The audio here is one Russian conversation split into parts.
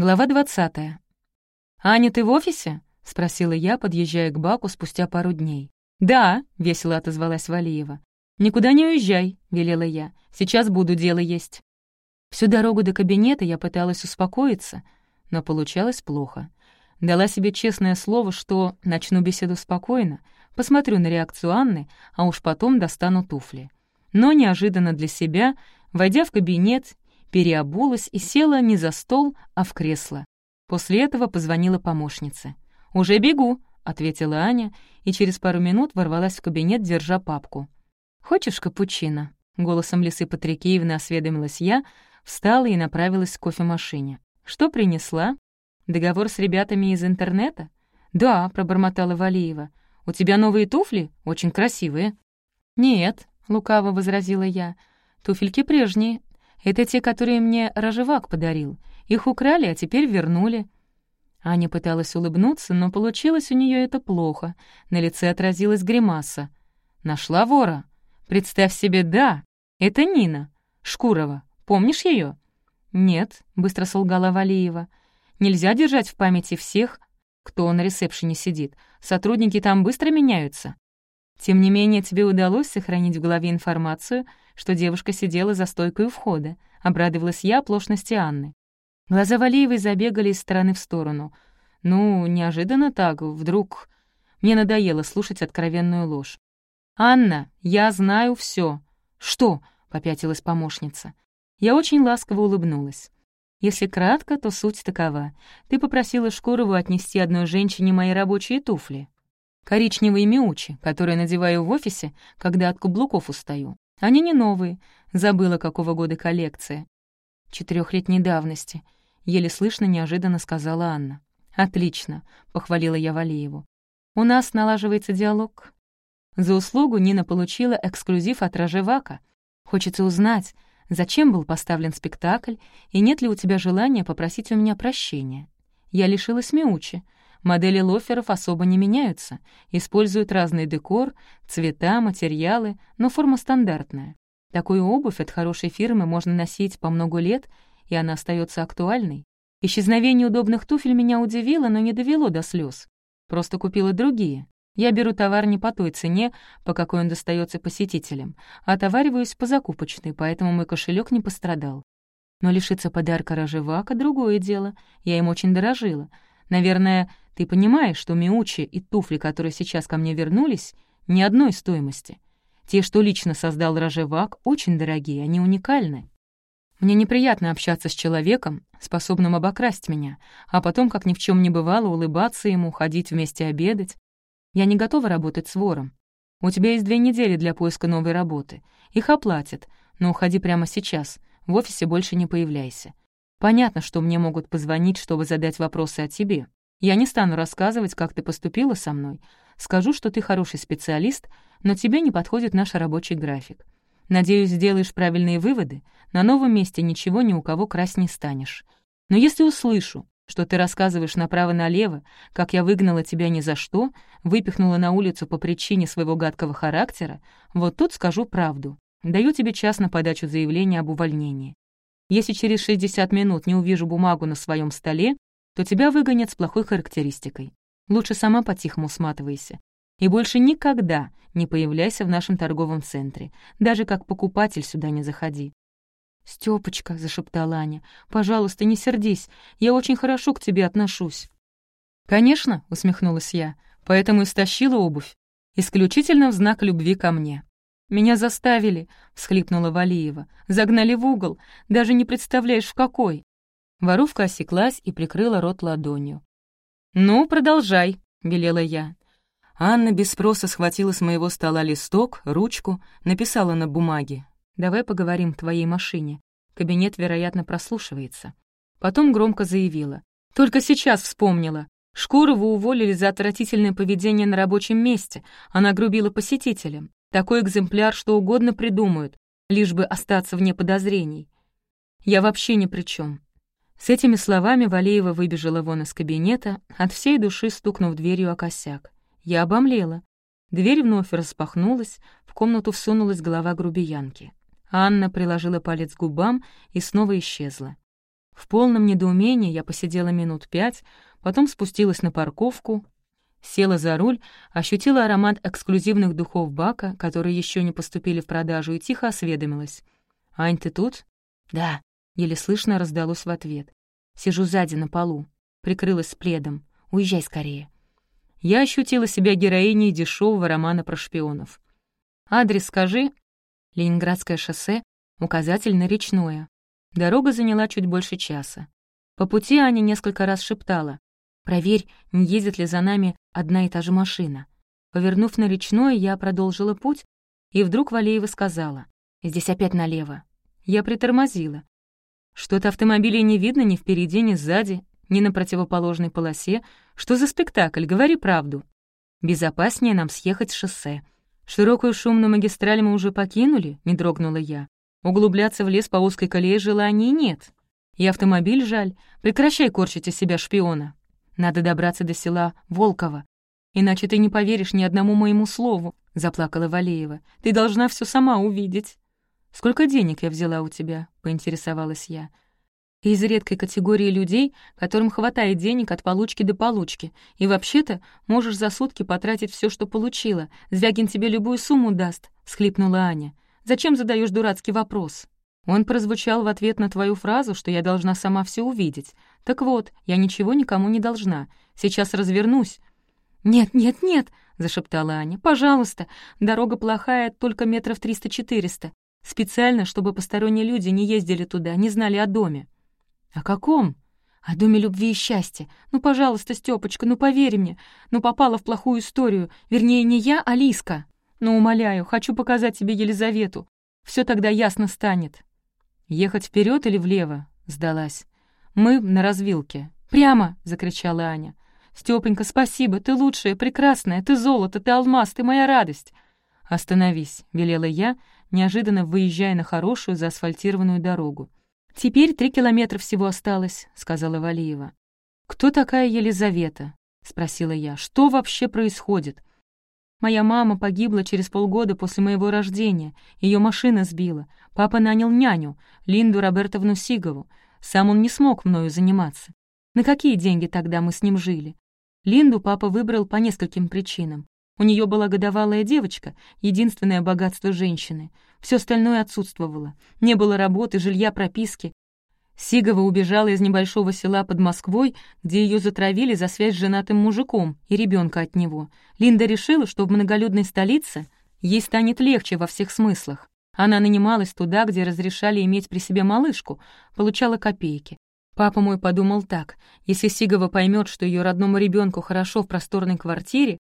Глава 20. «Аня, ты в офисе?» — спросила я, подъезжая к Баку спустя пару дней. «Да», — весело отозвалась Валиева. «Никуда не уезжай», — велела я. «Сейчас буду, дело есть». Всю дорогу до кабинета я пыталась успокоиться, но получалось плохо. Дала себе честное слово, что начну беседу спокойно, посмотрю на реакцию Анны, а уж потом достану туфли. Но неожиданно для себя, войдя в кабинет, переобулась и села не за стол, а в кресло. После этого позвонила помощнице. «Уже бегу», — ответила Аня, и через пару минут ворвалась в кабинет, держа папку. «Хочешь капучино?» — голосом Лисы Патрикеевны осведомилась я, встала и направилась к кофемашине. «Что принесла? Договор с ребятами из интернета?» «Да», — пробормотала Валиева. «У тебя новые туфли? Очень красивые». «Нет», — лукаво возразила я. «Туфельки прежние, это те, которые мне Рожевак подарил. Их украли, а теперь вернули». Аня пыталась улыбнуться, но получилось у нее это плохо. На лице отразилась гримаса. «Нашла вора? Представь себе, да, это Нина. Шкурова. Помнишь ее? «Нет», — быстро солгала Валиева. «Нельзя держать в памяти всех, кто на ресепшене сидит. Сотрудники там быстро меняются». «Тем не менее, тебе удалось сохранить в голове информацию, что девушка сидела за стойкой у входа. Обрадовалась я оплошности Анны. Глаза Валиевой забегали из стороны в сторону. Ну, неожиданно так, вдруг... Мне надоело слушать откровенную ложь. «Анна, я знаю все. «Что?» — попятилась помощница. Я очень ласково улыбнулась. Если кратко, то суть такова. Ты попросила Шкурову отнести одной женщине мои рабочие туфли. Коричневые мяучи, которые надеваю в офисе, когда от каблуков устаю. Они не новые. Забыла, какого года коллекция. Четырехлетней давности. Еле слышно, неожиданно сказала Анна. «Отлично», — похвалила я Валееву. «У нас налаживается диалог». За услугу Нина получила эксклюзив от Рожевака. Хочется узнать, зачем был поставлен спектакль, и нет ли у тебя желания попросить у меня прощения. Я лишилась Миучи. Модели лоферов особо не меняются, используют разный декор, цвета, материалы, но форма стандартная. Такую обувь от хорошей фирмы можно носить по много лет, и она остается актуальной. Исчезновение удобных туфель меня удивило, но не довело до слез. Просто купила другие. Я беру товар не по той цене, по какой он достается посетителям, а отовариваюсь по закупочной, поэтому мой кошелек не пострадал. Но лишиться подарка Рожевака — другое дело. Я им очень дорожила. Наверное, ты понимаешь, что Миучи и туфли, которые сейчас ко мне вернулись, ни одной стоимости. Те, что лично создал Рожевак, очень дорогие, они уникальны. Мне неприятно общаться с человеком, способным обокрасть меня, а потом, как ни в чем не бывало, улыбаться ему, ходить вместе обедать. Я не готова работать с вором. У тебя есть две недели для поиска новой работы. Их оплатят, но уходи прямо сейчас. В офисе больше не появляйся. Понятно, что мне могут позвонить, чтобы задать вопросы о тебе. Я не стану рассказывать, как ты поступила со мной. Скажу, что ты хороший специалист, но тебе не подходит наш рабочий график. Надеюсь, сделаешь правильные выводы. На новом месте ничего ни у кого красть не станешь. Но если услышу, что ты рассказываешь направо-налево, как я выгнала тебя ни за что, выпихнула на улицу по причине своего гадкого характера, вот тут скажу правду. Даю тебе час на подачу заявления об увольнении. Если через 60 минут не увижу бумагу на своем столе, то тебя выгонят с плохой характеристикой. Лучше сама по-тихому сматывайся. И больше никогда не появляйся в нашем торговом центре. Даже как покупатель сюда не заходи. «Стёпочка», — зашептала Аня, — «пожалуйста, не сердись. Я очень хорошо к тебе отношусь». «Конечно», — усмехнулась я, — «поэтому и стащила обувь. Исключительно в знак любви ко мне». «Меня заставили», — всхлипнула Валиева. «Загнали в угол. Даже не представляешь, в какой». Воровка осеклась и прикрыла рот ладонью. «Ну, продолжай», — велела я. Анна без спроса схватила с моего стола листок, ручку, написала на бумаге. «Давай поговорим в твоей машине. Кабинет, вероятно, прослушивается». Потом громко заявила. «Только сейчас вспомнила. Шкурову уволили за отвратительное поведение на рабочем месте. Она грубила посетителям. Такой экземпляр что угодно придумают, лишь бы остаться вне подозрений. Я вообще ни при чем. С этими словами Валеева выбежала вон из кабинета, от всей души стукнув дверью о косяк. Я обомлела. Дверь вновь распахнулась, в комнату всунулась голова грубиянки. Анна приложила палец к губам и снова исчезла. В полном недоумении я посидела минут пять, потом спустилась на парковку, села за руль, ощутила аромат эксклюзивных духов Бака, которые еще не поступили в продажу, и тихо осведомилась. «Ань, ты тут?» «Да», — еле слышно раздалось в ответ. «Сижу сзади на полу, прикрылась пледом. Уезжай скорее». Я ощутила себя героиней дешевого романа про шпионов. «Адрес скажи». Ленинградское шоссе, указатель на речное. Дорога заняла чуть больше часа. По пути Аня несколько раз шептала. «Проверь, не ездит ли за нами одна и та же машина». Повернув на речное, я продолжила путь, и вдруг Валеева сказала. «Здесь опять налево». Я притормозила. Что-то автомобилей не видно ни впереди, ни сзади, ни на противоположной полосе. Что за спектакль? Говори правду. Безопаснее нам съехать с шоссе. Широкую шумную магистраль мы уже покинули, не дрогнула я. Углубляться в лес по узкой колее желаний нет. И автомобиль жаль. Прекращай корчить из себя шпиона. Надо добраться до села Волково. Иначе ты не поверишь ни одному моему слову, — заплакала Валеева. Ты должна все сама увидеть. «Сколько денег я взяла у тебя?» — поинтересовалась я. Из редкой категории людей, которым хватает денег от получки до получки, и вообще-то можешь за сутки потратить все, что получила. Звягин тебе любую сумму даст», — схлипнула Аня. Зачем задаешь дурацкий вопрос? Он прозвучал в ответ на твою фразу, что я должна сама все увидеть. Так вот, я ничего никому не должна. Сейчас развернусь. «Нет, нет, нет!» — зашептала Аня. «Пожалуйста, дорога плохая, только метров триста-четыреста. Специально, чтобы посторонние люди не ездили туда, не знали о доме». «О каком?» «О доме любви и счастья. Ну, пожалуйста, Стёпочка, ну поверь мне. Ну, попала в плохую историю. Вернее, не я, а Лиска. Но, умоляю, хочу показать тебе Елизавету. Все тогда ясно станет. Ехать вперед или влево? Сдалась. Мы на развилке. Прямо! закричала Аня. Степенька, спасибо, ты лучшая, прекрасная, ты золото, ты алмаз, ты моя радость. Остановись, велела я, неожиданно выезжая на хорошую заасфальтированную дорогу. «Теперь три километра всего осталось», — сказала Валиева. «Кто такая Елизавета?» — спросила я. «Что вообще происходит? Моя мама погибла через полгода после моего рождения. Ее машина сбила. Папа нанял няню, Линду Робертовну Сигову. Сам он не смог мною заниматься. На какие деньги тогда мы с ним жили? Линду папа выбрал по нескольким причинам. У нее была годовалая девочка, единственное богатство женщины. Все остальное отсутствовало. Не было работы, жилья, прописки. Сигова убежала из небольшого села под Москвой, где ее затравили за связь с женатым мужиком и ребенка от него. Линда решила, что в многолюдной столице ей станет легче во всех смыслах. Она нанималась туда, где разрешали иметь при себе малышку, получала копейки. Папа мой подумал так, если Сигова поймет, что ее родному ребенку хорошо в просторной квартире,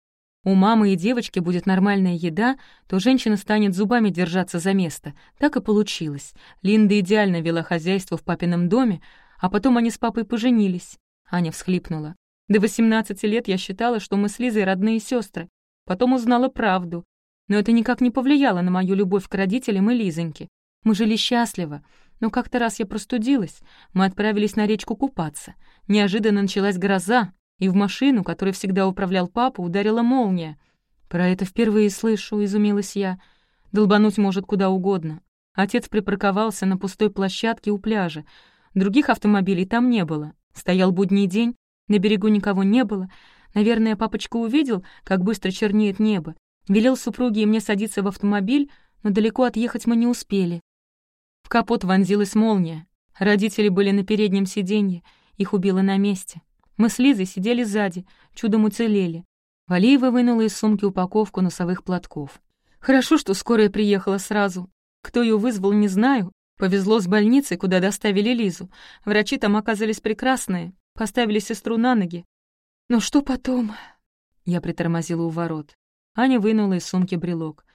у мамы и девочки будет нормальная еда, то женщина станет зубами держаться за место. Так и получилось. Линда идеально вела хозяйство в папином доме, а потом они с папой поженились. Аня всхлипнула. До 18 лет я считала, что мы с Лизой родные сестры. Потом узнала правду. Но это никак не повлияло на мою любовь к родителям и Лизоньке. Мы жили счастливо. Но как-то раз я простудилась. Мы отправились на речку купаться. Неожиданно началась гроза, и в машину, которой всегда управлял папа, ударила молния. «Про это впервые слышу», — изумилась я. «Долбануть может куда угодно». Отец припарковался на пустой площадке у пляжа. Других автомобилей там не было. Стоял будний день, на берегу никого не было. Наверное, папочка увидел, как быстро чернеет небо. Велел супруге и мне садиться в автомобиль, но далеко отъехать мы не успели. В капот вонзилась молния. Родители были на переднем сиденье, их убило на месте. Мы с Лизой сидели сзади, чудом уцелели. Валиева вынула из сумки упаковку носовых платков. Хорошо, что скорая приехала сразу. Кто ее вызвал, не знаю. Повезло с больницей, куда доставили Лизу. Врачи там оказались прекрасные, поставили сестру на ноги. Но что потом? Я притормозила у ворот. Аня вынула из сумки брелок.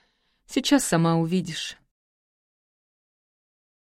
«Сейчас сама увидишь».